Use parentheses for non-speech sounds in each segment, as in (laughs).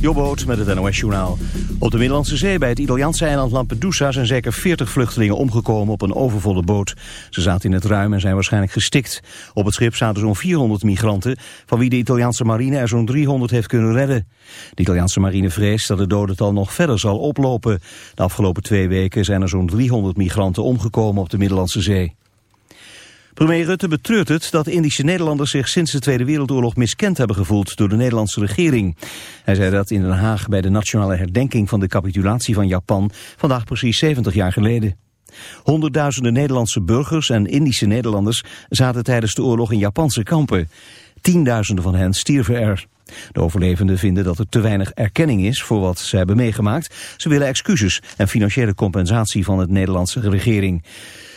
Jobboot met het NOS-journaal. Op de Middellandse Zee bij het Italiaanse eiland Lampedusa zijn zeker 40 vluchtelingen omgekomen op een overvolle boot. Ze zaten in het ruim en zijn waarschijnlijk gestikt. Op het schip zaten zo'n 400 migranten, van wie de Italiaanse marine er zo'n 300 heeft kunnen redden. De Italiaanse marine vreest dat het dodental nog verder zal oplopen. De afgelopen twee weken zijn er zo'n 300 migranten omgekomen op de Middellandse Zee. Premier Rutte betreurt het dat Indische Nederlanders zich sinds de Tweede Wereldoorlog miskend hebben gevoeld door de Nederlandse regering. Hij zei dat in Den Haag bij de nationale herdenking van de capitulatie van Japan, vandaag precies 70 jaar geleden. Honderdduizenden Nederlandse burgers en Indische Nederlanders zaten tijdens de oorlog in Japanse kampen. Tienduizenden van hen stierven er. De overlevenden vinden dat er te weinig erkenning is voor wat ze hebben meegemaakt. Ze willen excuses en financiële compensatie van de Nederlandse regering.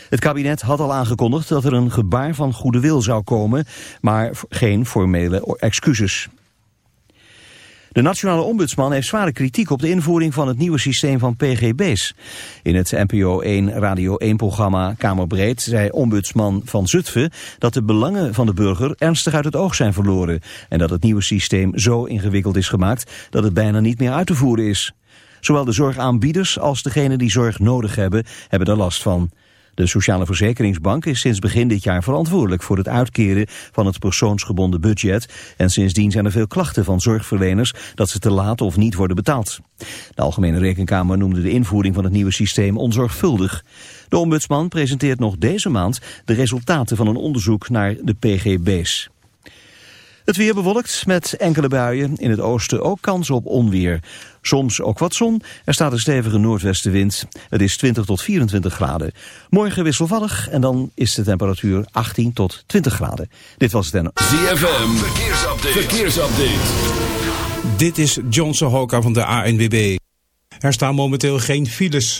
Het kabinet had al aangekondigd dat er een gebaar van goede wil zou komen, maar geen formele excuses. De nationale ombudsman heeft zware kritiek op de invoering van het nieuwe systeem van PGB's. In het NPO 1 Radio 1-programma Kamerbreed zei ombudsman van Zutphen dat de belangen van de burger ernstig uit het oog zijn verloren en dat het nieuwe systeem zo ingewikkeld is gemaakt dat het bijna niet meer uit te voeren is. Zowel de zorgaanbieders als degenen die zorg nodig hebben, hebben er last van. De Sociale Verzekeringsbank is sinds begin dit jaar verantwoordelijk voor het uitkeren van het persoonsgebonden budget. En sindsdien zijn er veel klachten van zorgverleners dat ze te laat of niet worden betaald. De Algemene Rekenkamer noemde de invoering van het nieuwe systeem onzorgvuldig. De ombudsman presenteert nog deze maand de resultaten van een onderzoek naar de PGB's. Het weer bewolkt met enkele buien. In het oosten ook kans op onweer. Soms ook wat zon. Er staat een stevige noordwestenwind. Het is 20 tot 24 graden. Morgen wisselvallig en dan is de temperatuur 18 tot 20 graden. Dit was het en... ZFM, verkeersupdate. verkeersupdate. Dit is John Sohoka van de ANWB. Er staan momenteel geen files.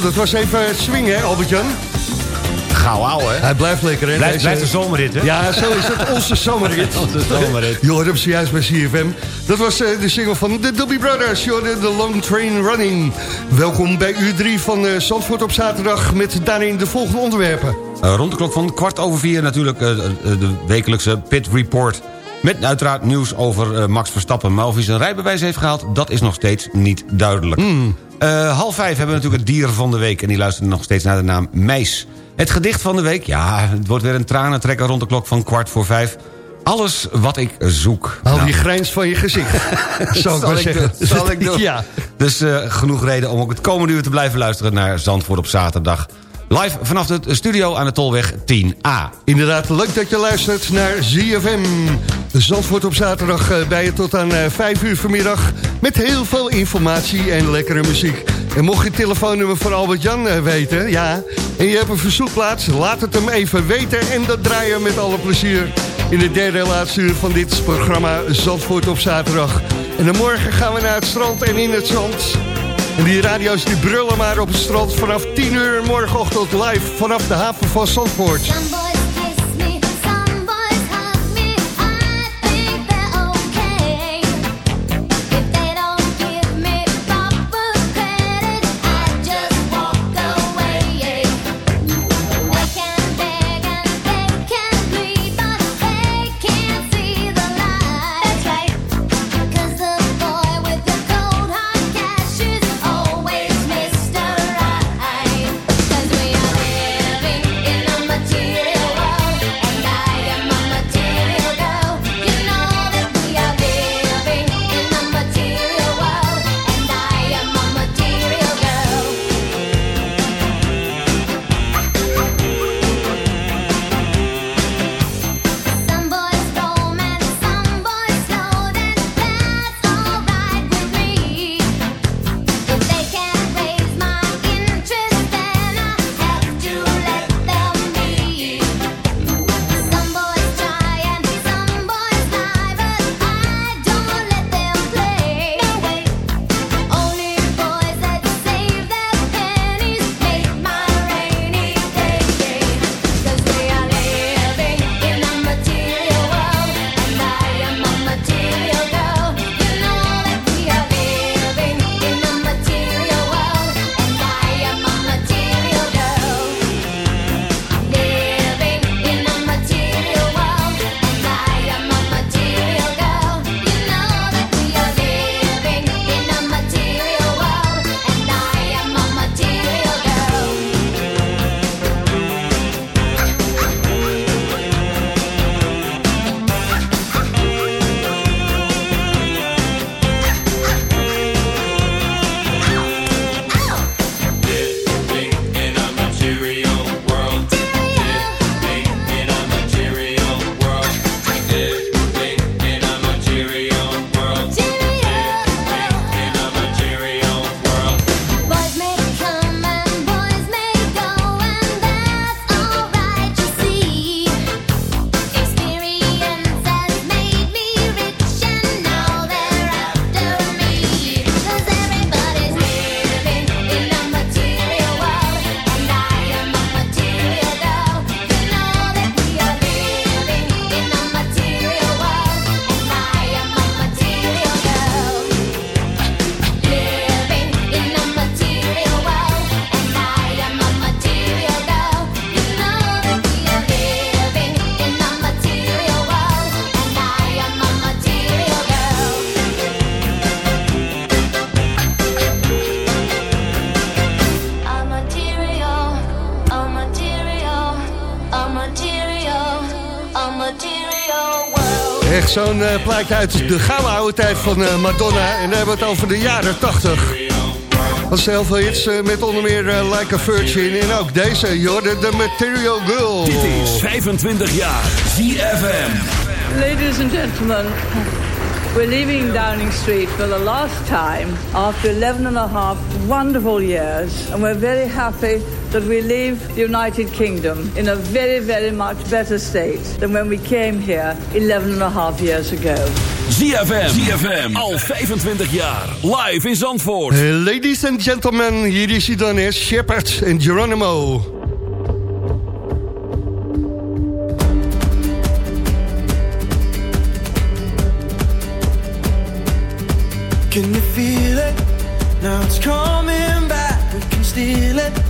Zo, dat was even swingen, hè, Albert-Jan? Gauw ouwe, hè? Hij blijft lekker, hè? Blijft, deze- blijft de zomerrit, hè? Ja, zo is het. Onze zomerrit. (laughs) Onze zomerrit. Je hoort hem zojuist bij CFM. Dat was eh, de single van de Doobie Brothers. Je hoorde The Long Train Running. Welkom bij uur 3 van eh, Zandvoort op zaterdag... met daarin de volgende onderwerpen. Eh, rond de klok van kwart over vier natuurlijk de wekelijkse Pit Report. Met uiteraard nieuws over Max Verstappen. Maar of hij zijn rijbewijs heeft gehaald, dat is nog steeds niet duidelijk. Eh, half vijf hebben we natuurlijk het dier van de week... en die luisteren nog steeds naar de naam Meis. Het gedicht van de week, ja, het wordt weer een tranentrekker... rond de klok van kwart voor vijf. Alles wat ik zoek. Hou Nou, je grijns van je gezicht. (laughs) Zal ik maar zeggen. doen, zal ik doen. Ja. Dus eh, genoeg reden om ook het komende uur te blijven luisteren... naar Zandvoort op zaterdag. Live vanaf de studio aan de Tolweg 10A. Inderdaad, leuk dat je luistert naar ZFM. Zandvoort op zaterdag eh, bij je tot aan eh, 5 uur vanmiddag... met heel veel informatie en lekkere muziek. En mocht je het telefoonnummer van Albert-Jan eh, weten, ja... en je hebt een verzoekplaats, laat het hem even weten... en dat draaien met alle plezier in de derde laatste uur van dit programma Zandvoort op zaterdag. En dan morgen gaan we naar het strand en in het zand... En die radio's die brullen maar op het strand vanaf 10 uur morgenochtend live vanaf de haven van Zandvoort. Eh, plaatje uit de gouden oude tijd van eh, Madonna. En dan hebben we het over de jaren 80. Was heel veel hits eh, met onder meer Like a Virgin. En ook deze, Jorde, The Material Girl. Dit is 25 jaar ZFM. Ladies and gentlemen, we're leaving Downing Street for the last time after 11 and a half wonderful years, and we're very happy that we leave the United Kingdom in a very, very much better state than when we came here 11 and a half years ago. ZFM. ZFM. Al 25 jaar. Live in Zandvoort. Ladies and gentlemen, hier is hij dan eens, Shepard en Geronimo. Can you feel it? Now it's coming back. We can steal it.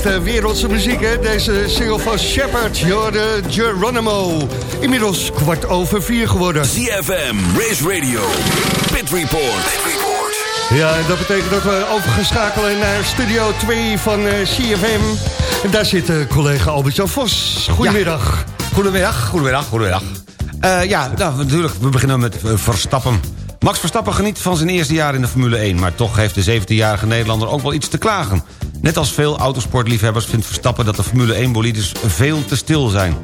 Blijft eh, wereldse muziek, hè? Deze single van Shepard, Jorde Geronimo. Inmiddels kwart over vier geworden. ZFM, Race Radio, Pit Report. Pit Report. Ja, en dat betekent dat we over gaan schakelen naar Studio 2 van eh, CFM. En daar zit eh, collega Albert-Jan Vos. Goedemiddag. Goedemiddag, goedemiddag, goedemiddag. Eh, ja, nou, natuurlijk, we beginnen met Verstappen. Max Verstappen geniet van zijn eerste jaar in de Formule 1... maar toch heeft de 17-jarige Nederlander ook wel iets te klagen. Net als veel autosportliefhebbers vindt Verstappen... dat de Formule 1-bolides veel te stil zijn.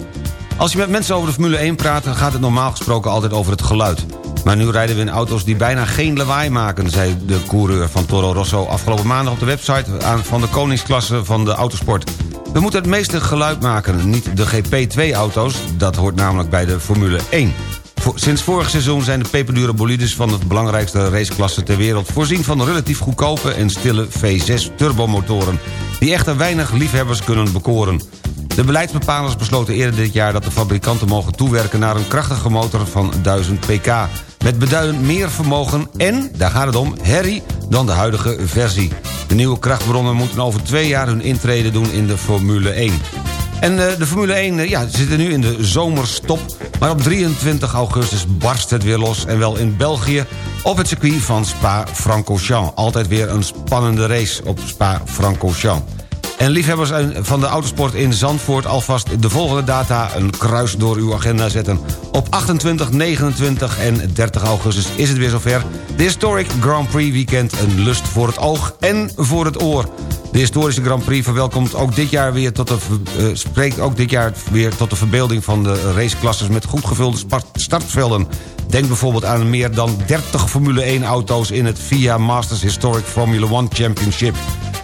Als je met mensen over de Formule 1 praat... gaat het normaal gesproken altijd over het geluid. Maar nu rijden we in auto's die bijna geen lawaai maken... zei de coureur van Toro Rosso afgelopen maandag op de website... van de koningsklasse van de autosport. We moeten het meeste geluid maken, niet de GP2-auto's. Dat hoort namelijk bij de Formule 1. Sinds vorig seizoen zijn de peperdure bolides van de belangrijkste raceklasse ter wereld... voorzien van relatief goedkope en stille V6 turbomotoren... die echter weinig liefhebbers kunnen bekoren. De beleidsbepalers besloten eerder dit jaar dat de fabrikanten mogen toewerken... naar een krachtige motor van 1000 pk... met beduidend meer vermogen en, daar gaat het om, herrie dan de huidige versie. De nieuwe krachtbronnen moeten over twee jaar hun intrede doen in de Formule 1. En eh, de Formule 1 eh, ja, zit er nu in de zomerstop. Maar op 23 augustus barst het weer los. En wel in België op het circuit van Spa-Francorchamps. Altijd weer een spannende race op Spa-Francorchamps. En liefhebbers van de autosport in Zandvoort... alvast de volgende data een kruis door uw agenda zetten. Op 28, 29 en 30 augustus is het weer zover. De Historic Grand Prix Weekend. Een lust voor het oog en voor het oor. De historische Grand Prix verwelkomt ook dit jaar weer tot de, eh, spreekt ook dit jaar weer tot de verbeelding van de raceklasses met goed gevulde startvelden. Denk bijvoorbeeld aan meer dan 30 Formule 1 auto's in het FIA Masters Historic Formula 1 Championship.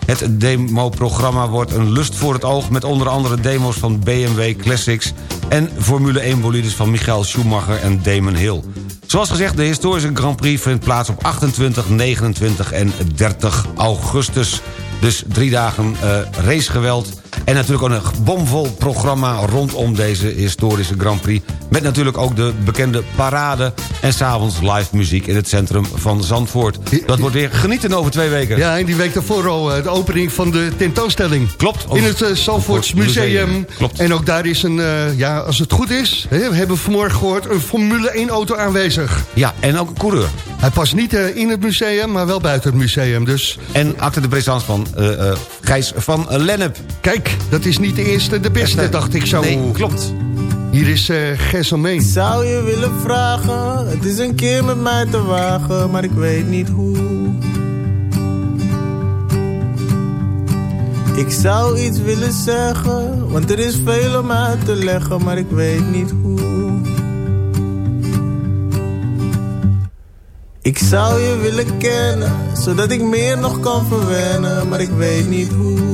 Het demo-programma wordt een lust voor het oog... met onder andere demo's van BMW Classics... en Formule 1 bolides van Michael Schumacher en Damon Hill. Zoals gezegd, de historische Grand Prix vindt plaats op 28, 29 en 30 augustus. Dus drie dagen eh, racegeweld. En natuurlijk ook een bomvol programma rondom deze historische Grand Prix. Met natuurlijk ook de bekende parade. En s'avonds live muziek in het centrum van Zandvoort. Dat wordt weer genieten over twee weken. Ja, en die week daarvoor al eh, de opening van de tentoonstelling. Klopt. In het uh, Zandvoorts Museum. Museum, klopt. En ook daar is een, eh, ja, als het goed is... Hè, we hebben vanmorgen gehoord, een Formule 1 auto aanwezig. Ja, en ook een coureur. Hij past niet in het museum, maar wel buiten het museum. Dus En acte de présence van Gijs van Lennep. kijk, dat is niet de eerste, de beste, dacht ik zo. Nee, klopt. Hier is eh Gerselmeen. Zou je willen vragen, het is een keer met mij te wagen, maar ik weet niet hoe. Ik zou iets willen zeggen, want er is veel om uit te leggen, maar ik weet niet hoe. Ik zou je willen kennen, zodat ik meer nog kan verwennen, maar ik weet niet hoe.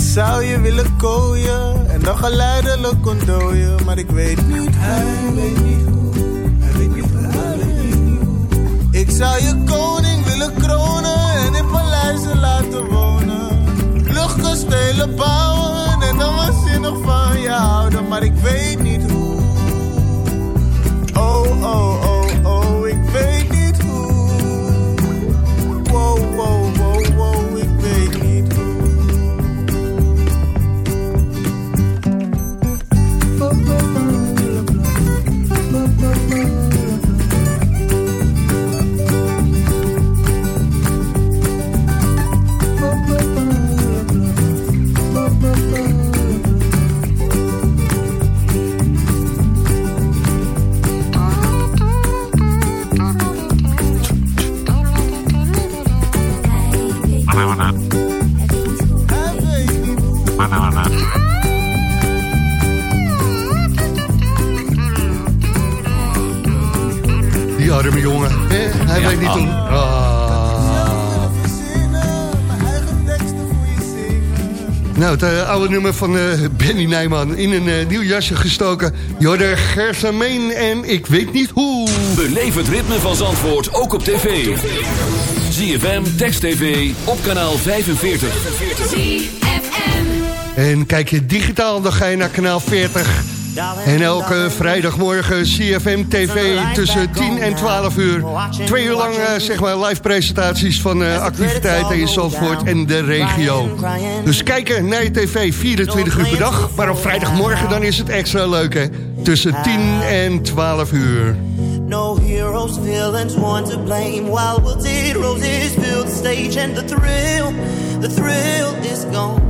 Ik zou je willen kooien en dan geleidelijk ontdooien, maar ik weet niet niet hoe, hij weet niet hoe. Ik zou je koning willen kronen en in paleizen laten wonen. Luchtkastelen bouwen en dan waanzinnig van je houden, maar ik weet niet hoe. Oh, oh, oh, Nou, het eh, oude nummer van eh, Benny Nijman in een eh, nieuw jasje gestoken. Jorder Gersameen en ik weet niet hoe. Beleef het ritme van Zandvoort ook op tv. ZFM, Text TV, op kanaal 45. En kijk je digitaal, dan ga je naar kanaal 40. En elke vrijdagmorgen CFM TV tussen 10 en 12 uur. Twee uur lang eh, zeg maar live presentaties van eh, activiteiten in Zandvoort en de regio. Dus kijken naar je tv 24 uur per dag. Maar op vrijdagmorgen dan is het extra leuk hè. Tussen Tussen 10 en 12 uur. No heroes, villains, one to blame. While roses fill the stage, and the thrill, the thrill is gone.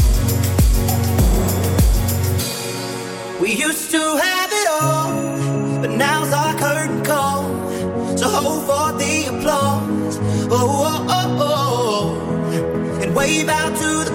Wave out to the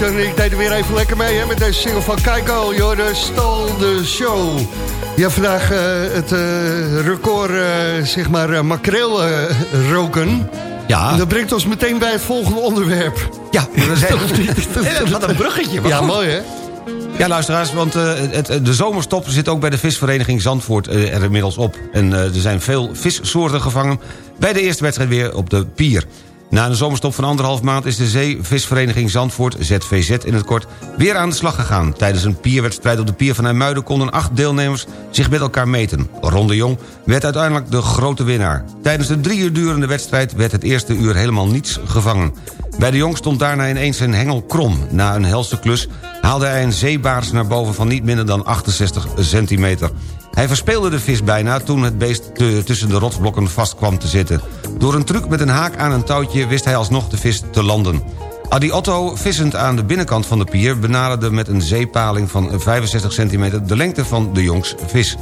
Albert en ik deden weer even lekker mee hè, met deze single van Keiko. Jorden Stal de Show. Ja, vandaag eh, het eh, record, eh, zeg maar, makreel roken. Ja. En dat brengt ons meteen bij het volgende onderwerp. Ja, (laughs) dat is (laughs) Wat een bruggetje. Ja, mooi hè? Ja, luisteraars, want het, de zomerstop zit ook bij de visvereniging Zandvoort er inmiddels op. En er zijn veel vissoorten gevangen bij de eerste wedstrijd weer op de pier. Na een zomerstop van anderhalf maand is de zeevisvereniging Zandvoort, ZVZ in het kort, weer aan de slag gegaan. Tijdens een pierwedstrijd op de pier van IJmuiden konden acht deelnemers zich met elkaar meten. Ron de Jong werd uiteindelijk de grote winnaar. Tijdens de drie uur durende wedstrijd werd het eerste uur helemaal niets gevangen. Bij de Jong stond daarna ineens zijn hengel krom. Na een helse klus haalde hij een zeebaars naar boven van niet minder dan 68 centimeter. Hij verspeelde de vis bijna toen het beest tussen de rotsblokken vast kwam te zitten. Door een truc met een haak aan een touwtje wist hij alsnog de vis te landen. Adi Otto, vissend aan de binnenkant van de pier... benaderde met een zeepaling van 65 centimeter de lengte van de jongs vis.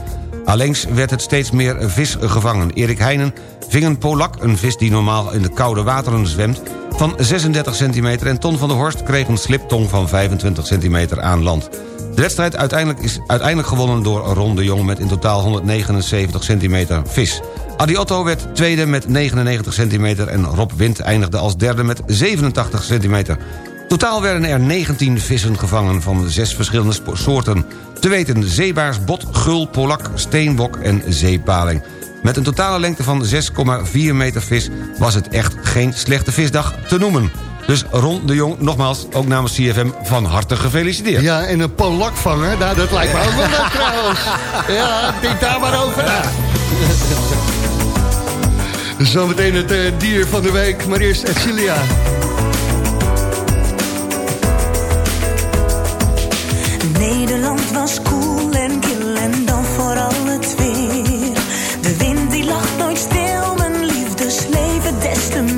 Allengs werd het steeds meer vis gevangen. Erik Heijnen ving een polak, een vis die normaal in de koude wateren zwemt... van 36 centimeter en Ton van der Horst kreeg een sliptong van 25 centimeter aan land. De wedstrijd uiteindelijk is uiteindelijk gewonnen door Ron de Jong... met in totaal 179 centimeter vis. Adi Otto werd tweede met 99 centimeter... en Rob Wind eindigde als derde met 87 centimeter. Totaal werden er 19 vissen gevangen van zes verschillende soorten. Te weten zeebaars, bot, gul, polak, steenbok en zeepaling. Met een totale lengte van 6,4 meter vis was het echt geen slechte visdag te noemen. Dus Ron de Jong, nogmaals, ook namens CFM van harte gefeliciteerd. Ja, en een polakvanger, nou, dat lijkt me ook wel leuk trouwens. Ja, denk daar maar over na. Zometeen het eh, dier van de week, maar eerst Cecilia. Nederland was koel en kil en dan vooral het weer. De wind die lag nooit stil, mijn liefdesleven des te meer.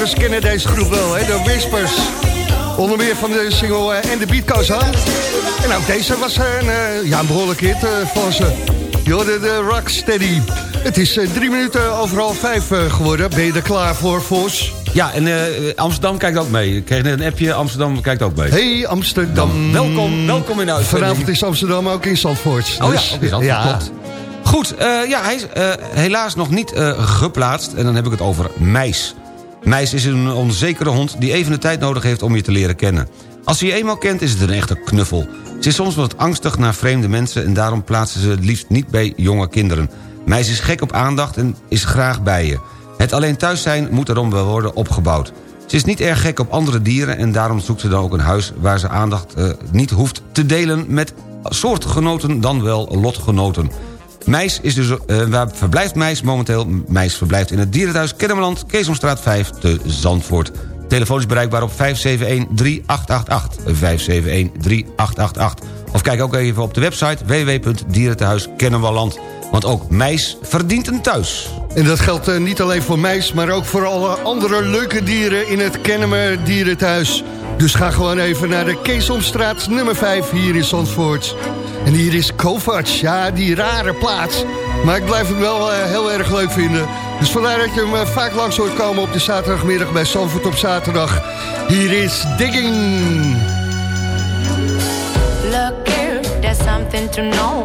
Disco-liefhebbers kennen deze groep wel, hè? De Whispers. Onder meer van de single eh, En de Beat Goes On. En ook deze was een, eh, ja, een behoorlijk hit eh, van ze. Je de Rocksteady. Het is eh, drie minuten over half vijf eh, geworden. Ben je er klaar voor, Vos? Ja, en eh, Amsterdam kijkt ook mee. Ik kreeg net een appje, Amsterdam kijkt ook mee. Hey Amsterdam. welkom, welkom in uitzending. Vanavond is Amsterdam ook in Zandvoort. Oh Dus, ja, ook in Zandvoort, ja. klopt. Goed, eh, ja, hij is eh, helaas nog niet eh, geplaatst. En dan heb ik het over Meis. Meis is een onzekere hond die even de tijd nodig heeft om je te leren kennen. Als ze je eenmaal kent is het een echte knuffel. Ze is soms wat angstig naar vreemde mensen... en daarom plaatsen ze het liefst niet bij jonge kinderen. Meis is gek op aandacht en is graag bij je. Het alleen thuis zijn moet erom wel worden opgebouwd. Ze is niet erg gek op andere dieren... en daarom zoekt ze dan ook een huis waar ze aandacht eh, niet hoeft te delen... met soortgenoten dan wel lotgenoten. Meis is dus, eh, waar verblijft Meis momenteel? Meis verblijft in het dierenthuis Kennemerland, Keesomstraat 5 te Zandvoort. Telefoon is bereikbaar op 571-3888. 571-3888. Of kijk ook even op de website www.dierentehuiskennemerland. Want ook Meis verdient een thuis. En dat geldt eh, niet alleen voor meis, maar ook voor alle andere leuke dieren in het Kennemer Dierenthuis. Dus ga gewoon even naar de Keesomstraat nummer 5 hier in Zandvoort. En hier is Kovacs, ja, die rare plaats. Maar ik blijf hem wel eh, heel erg leuk vinden. Dus vandaar dat je hem eh, vaak langs hoort komen op de zaterdagmiddag bij Zandvoort op zaterdag. Hier is Digging. Look here, there's something to know.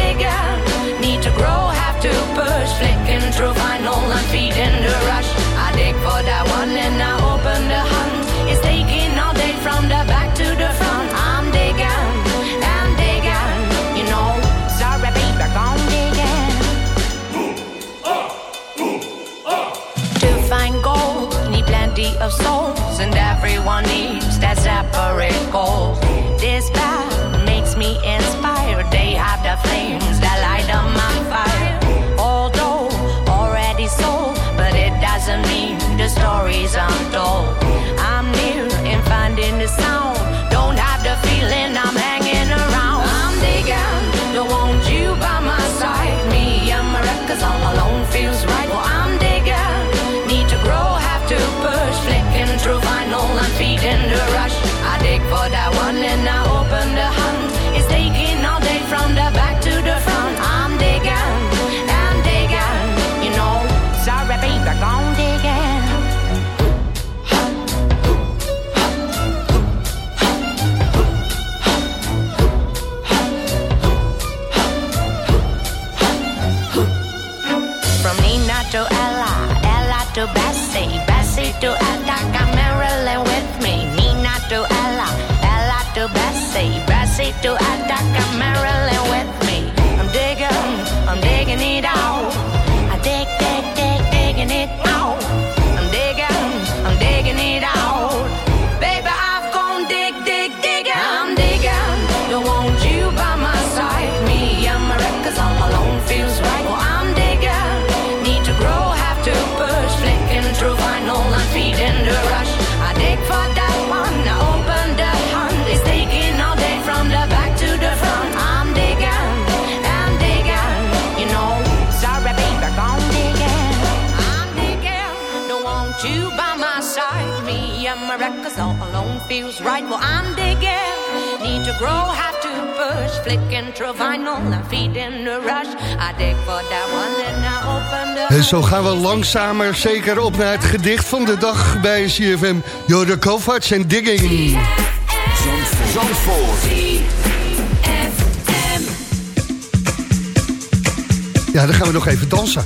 Brassito, Brassito, Ataca, Maryland. Feels right. Well, I'm digging, need to grow, have to push. Flicking through vinyl and feeding the rush. I dig for that one and I open the En zo gaan we langzamer zeker op naar het gedicht van de dag bij CFM. Jorde Kovacs en Digging. Ja, dan gaan we nog even dansen.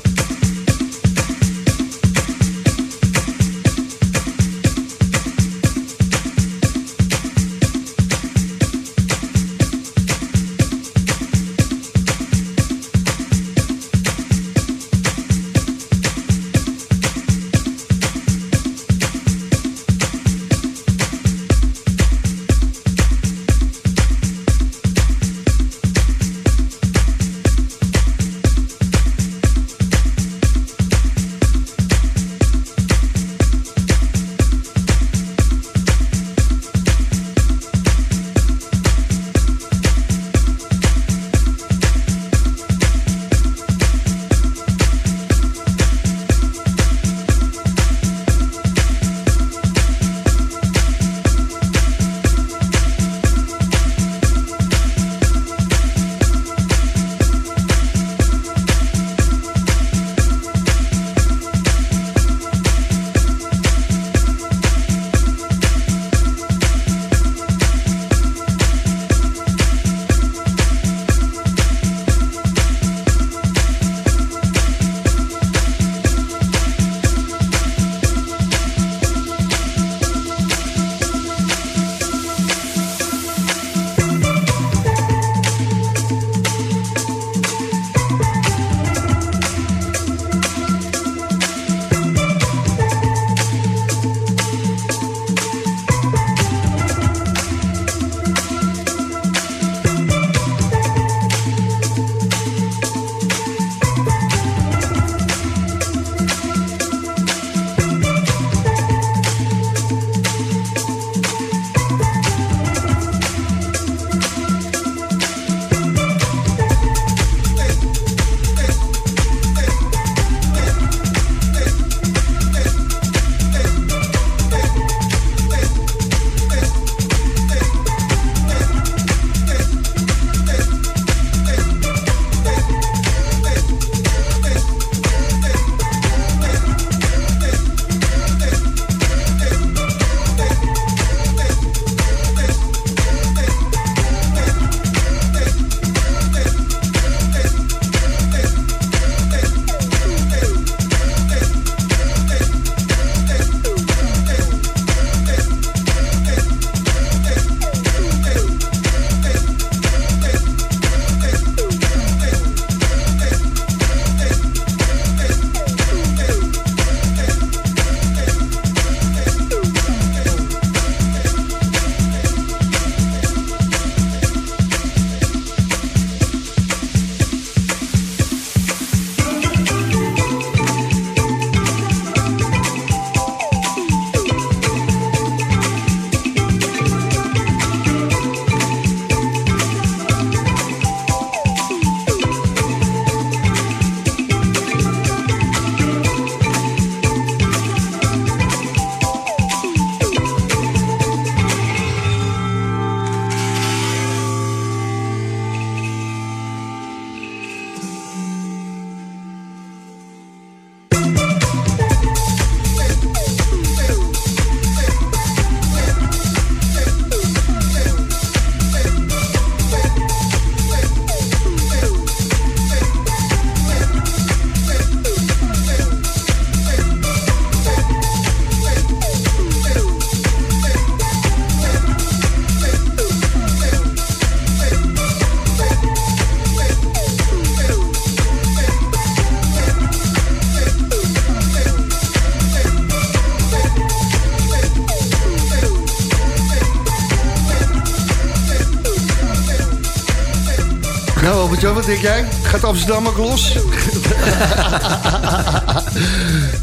Wat denk jij? Gaat Amsterdam ook los?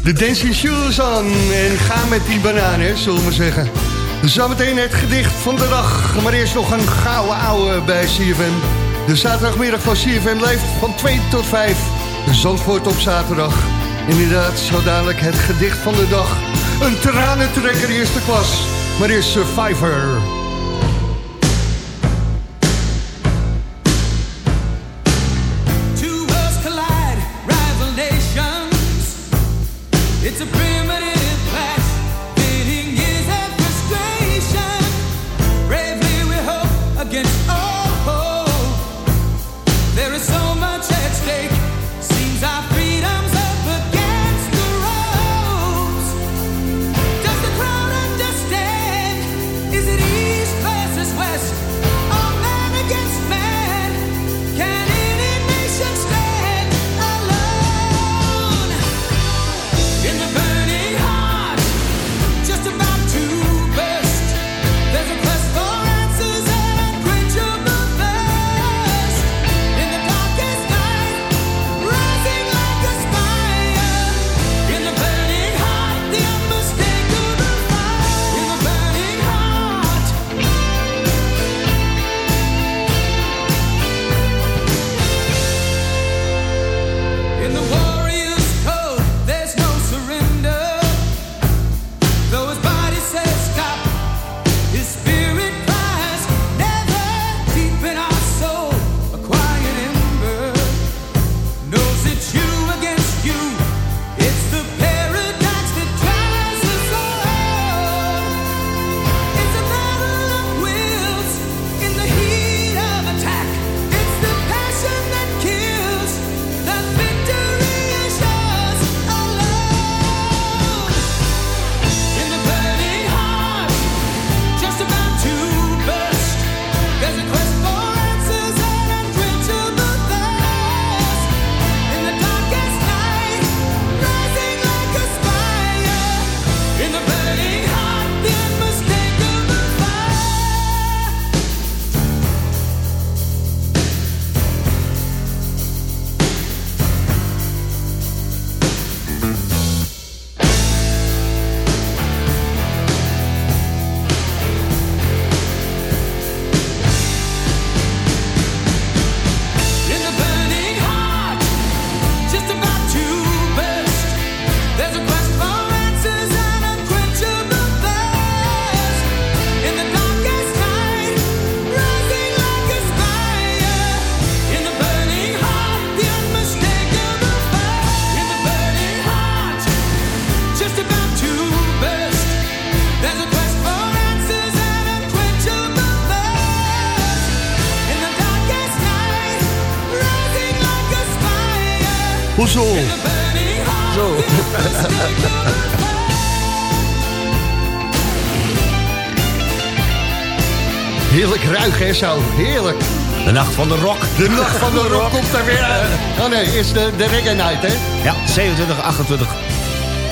De Dancing Shoes on en ga met die bananen, zullen we maar zeggen. Zometeen het gedicht van de dag. Maar eerst nog een gouden ouwe bij CFM. De zaterdagmiddag van CFM leeft van 2 tot 5. Zandvoort op zaterdag. Inderdaad, zo dadelijk het gedicht van de dag. Een tranentrekker eerste klas. Maar eerst Survivor. Hè, zo. Heerlijk. De nacht van de rock. De nacht van de (laughs) rock komt daar weer aan. Oh nee, is de, de reggae night, hè? Ja, 27, 28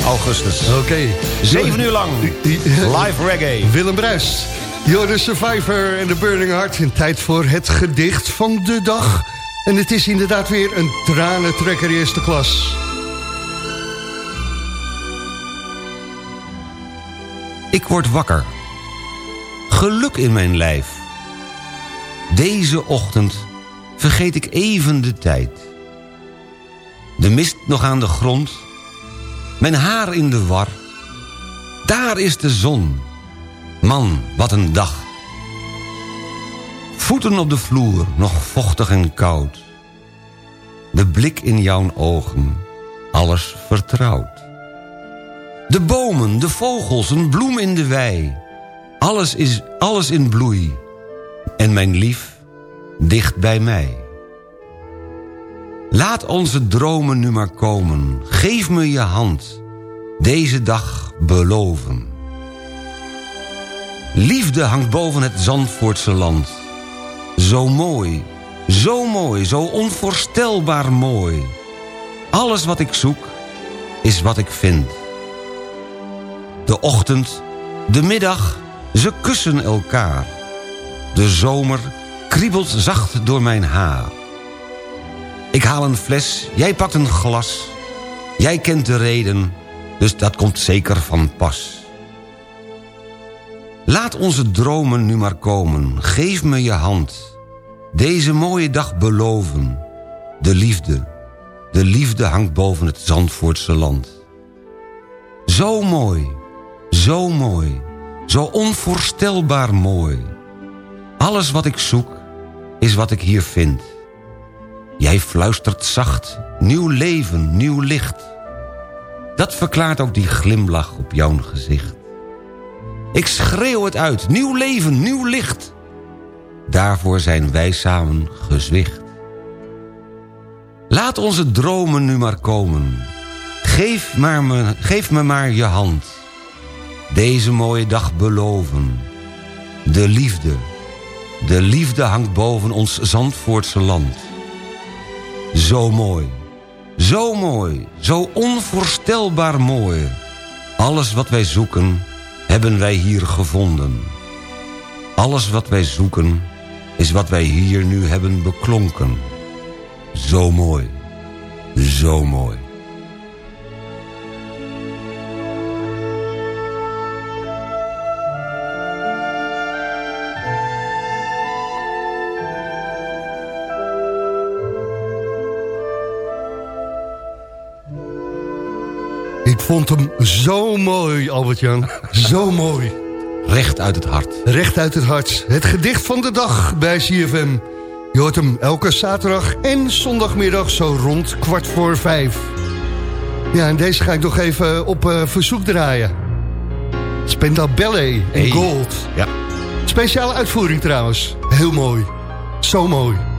augustus. Oké. Zeven uur lang. Live reggae. Willem Bruis. You're the Survivor en The Burning Heart. In tijd voor het gedicht van de dag. En het is inderdaad weer een tranentrekker eerste klas. Ik word wakker. Geluk in mijn lijf. Deze ochtend vergeet ik even de tijd. De mist nog aan de grond. Mijn haar in de war. Daar is de zon. Man, wat een dag. Voeten op de vloer, nog vochtig en koud. De blik in jouw ogen, alles vertrouwd. De bomen, de vogels, een bloem in de wei. Alles is alles in bloei. En mijn lief, dicht bij mij. Laat onze dromen nu maar komen. Geef me je hand. Deze dag beloven. Liefde hangt boven het Zandvoortse land. Zo mooi, zo mooi, zo onvoorstelbaar mooi. Alles wat ik zoek, is wat ik vind. De ochtend, de middag, ze kussen elkaar. De zomer kriebelt zacht door mijn haar. Ik haal een fles, jij pakt een glas. Jij kent de reden, dus dat komt zeker van pas. Laat onze dromen nu maar komen, geef me je hand. Deze mooie dag beloven. De liefde, de liefde hangt boven het Zandvoortse land. Zo mooi, zo mooi, zo onvoorstelbaar mooi. Alles wat ik zoek, is wat ik hier vind. Jij fluistert zacht, nieuw leven, nieuw licht. Dat verklaart ook die glimlach op jouw gezicht. Ik schreeuw het uit, nieuw leven, nieuw licht. Daarvoor zijn wij samen gezwicht. Laat onze dromen nu maar komen. Geef, maar me, geef me maar je hand. Deze mooie dag beloven. De liefde, de liefde hangt boven ons Zandvoortse land. Zo mooi, zo mooi, zo onvoorstelbaar mooi. Alles wat wij zoeken, hebben wij hier gevonden. Alles wat wij zoeken, is wat wij hier nu hebben beklonken. Zo mooi, zo mooi. Ik vond hem zo mooi, Albert-Jan. Zo mooi. Recht uit het hart. Recht uit het hart. Het gedicht van de dag bij CFM. Je hoort hem elke zaterdag en zondagmiddag zo rond kwart voor vijf. Ja, en deze ga ik nog even op eh, verzoek draaien. Spenda Ballet en Hey. Gold. Ja. Speciale uitvoering trouwens. Heel mooi. Zo mooi.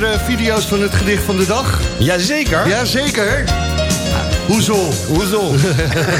Er video's van het gedicht van de dag? Jazeker. Jazeker. Hoezo? Hoezo?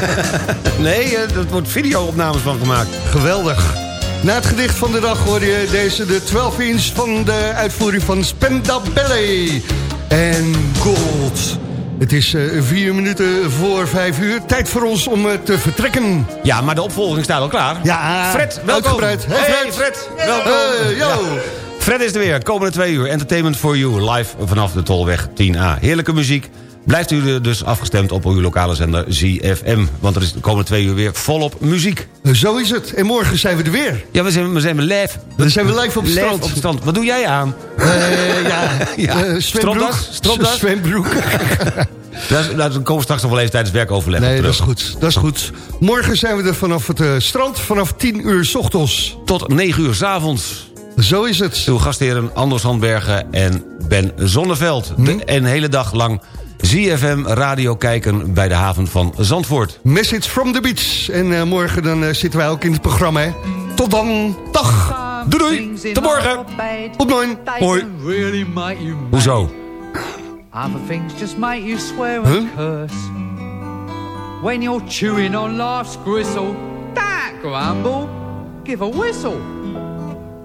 (laughs) nee, eh, er wordt video-opnames van gemaakt. Geweldig. Na het gedicht van de dag hoor je deze de 12 inch van de uitvoering van Spendabelle en Gold. Het is eh, vier minuten voor vijf uur. Tijd voor ons om eh, te vertrekken. Ja, maar de opvolging staat al klaar. Ja, Fred, welkom. uitgebreid. Hey, Hey, Fred. Fred, welkom. Hey, yo. Ja. Fred is er weer, komende twee uur. Entertainment for you, live vanaf de Tolweg 10A. Heerlijke muziek. Blijft u dus afgestemd op uw lokale zender ZFM. Want er is de komende twee uur weer volop muziek. Zo is het. En morgen zijn we er weer. Ja, we zijn, we zijn live. Dan zijn we live op het strand. op het strand. Wat doe jij aan? Eh, ja, (laughs) Ja. eh, zwembroek. Stropdas? Stropdas? Zwembroek. (laughs) (laughs) Daar komen we straks nog wel even tijdens werkoverleg Nee, dat is goed. Dat is goed. Morgen zijn we er vanaf het eh, strand vanaf 10 uur s ochtends. Tot 9 uur s avonds. Zo is het. Uw gastheren Anders Handbergen en Ben Zonneveld. Hm? De, een hele dag lang ZFM radio kijken bij de haven van Zandvoort. Message from the beach. En eh, morgen dan eh, zitten wij ook in het programma. Hè. Tot dan. Dag. Doei doei. Tot morgen. Tot morgen. Hoi. Hoezo? Other things just make you swear Huh? curse. When you're chewing on life's gristle, that grumble, give a whistle.